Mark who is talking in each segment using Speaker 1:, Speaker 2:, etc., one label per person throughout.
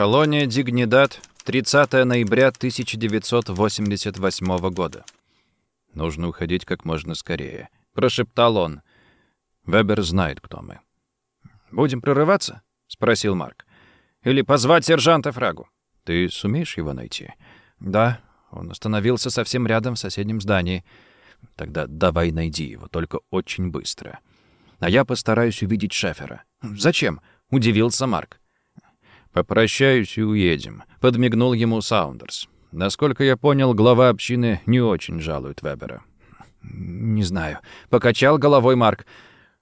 Speaker 1: Колония Дигнидад, 30 ноября 1988 года. «Нужно уходить как можно скорее», — прошептал он. «Вебер знает, кто мы». «Будем прорываться?» — спросил Марк. «Или позвать сержанта Фрагу?» «Ты сумеешь его найти?» «Да, он остановился совсем рядом в соседнем здании». «Тогда давай найди его, только очень быстро. А я постараюсь увидеть Шефера». «Зачем?» — удивился Марк. «Попрощаюсь и уедем», — подмигнул ему Саундерс. Насколько я понял, глава общины не очень жалует Вебера. «Не знаю», — покачал головой Марк.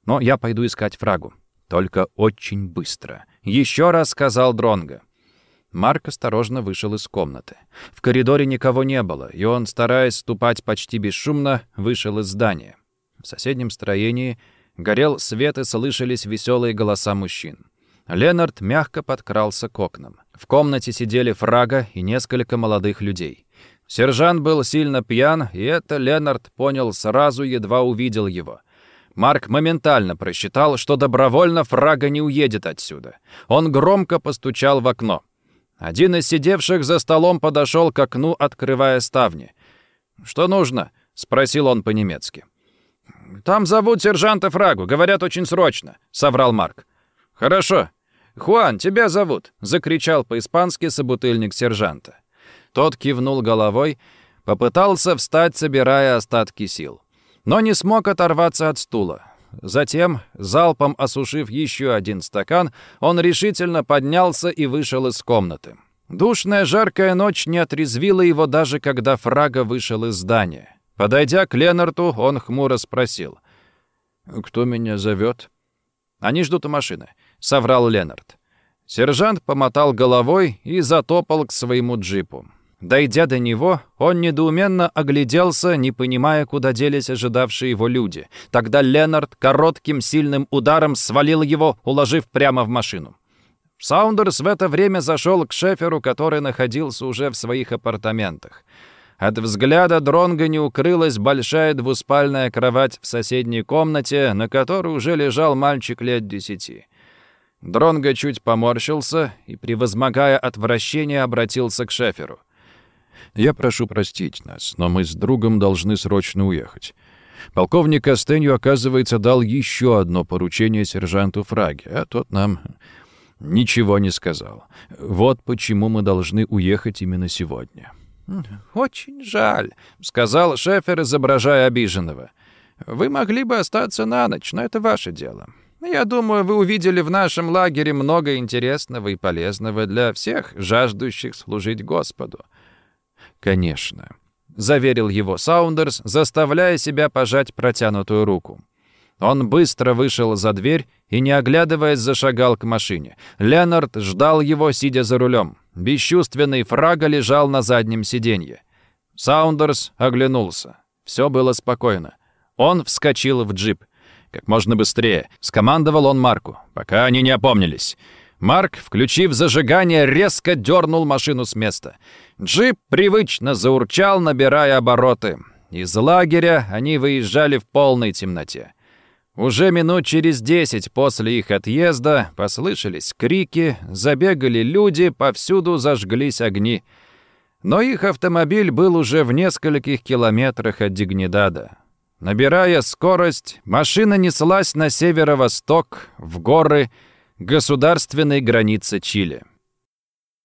Speaker 1: «Но я пойду искать фрагу. Только очень быстро». Еще раз сказал Дронга. Марк осторожно вышел из комнаты. В коридоре никого не было, и он, стараясь ступать почти бесшумно, вышел из здания. В соседнем строении горел свет и слышались веселые голоса мужчин. Ленард мягко подкрался к окнам. В комнате сидели Фрага и несколько молодых людей. Сержант был сильно пьян, и это Ленард понял сразу, едва увидел его. Марк моментально просчитал, что добровольно Фрага не уедет отсюда. Он громко постучал в окно. Один из сидевших за столом подошел к окну, открывая ставни. «Что нужно?» — спросил он по-немецки. «Там зовут сержанта Фрагу, говорят очень срочно», — соврал Марк. «Хорошо, «Хуан, тебя зовут!» — закричал по-испански собутыльник сержанта. Тот кивнул головой, попытался встать, собирая остатки сил. Но не смог оторваться от стула. Затем, залпом осушив еще один стакан, он решительно поднялся и вышел из комнаты. Душная жаркая ночь не отрезвила его даже когда Фрага вышел из здания. Подойдя к Ленарту, он хмуро спросил. «Кто меня зовет?» «Они ждут у машины. — соврал Ленард. Сержант помотал головой и затопал к своему джипу. Дойдя до него, он недоуменно огляделся, не понимая, куда делись ожидавшие его люди. Тогда Ленард коротким сильным ударом свалил его, уложив прямо в машину. Саундерс в это время зашел к шеферу, который находился уже в своих апартаментах. От взгляда Дронга не укрылась большая двуспальная кровать в соседней комнате, на которой уже лежал мальчик лет десяти. Дронго чуть поморщился и, превозмогая отвращение, обратился к Шеферу. «Я прошу простить нас, но мы с другом должны срочно уехать. Полковник Костенью, оказывается, дал еще одно поручение сержанту Фраге, а тот нам ничего не сказал. Вот почему мы должны уехать именно сегодня».
Speaker 2: «Очень жаль», — сказал Шефер, изображая обиженного. «Вы могли бы остаться на ночь, но это ваше дело. Я думаю, вы увидели в нашем лагере много интересного и полезного для всех, жаждущих служить Господу».
Speaker 1: «Конечно», — заверил его Саундерс, заставляя себя пожать протянутую руку. Он быстро вышел за дверь и, не оглядываясь, зашагал к машине. Леонард ждал его, сидя за рулем. Бесчувственный фрага лежал на заднем сиденье. Саундерс оглянулся. Все было спокойно. Он вскочил в джип. Как можно быстрее. Скомандовал он Марку, пока они не опомнились. Марк, включив зажигание, резко дернул машину с места. Джип привычно заурчал, набирая обороты. Из лагеря они выезжали в полной темноте. Уже минут через десять после их отъезда послышались крики, забегали люди, повсюду зажглись огни. Но их автомобиль был уже в нескольких километрах от Дигнидада. Набирая скорость, машина неслась на северо-восток, в горы, государственной границы Чили.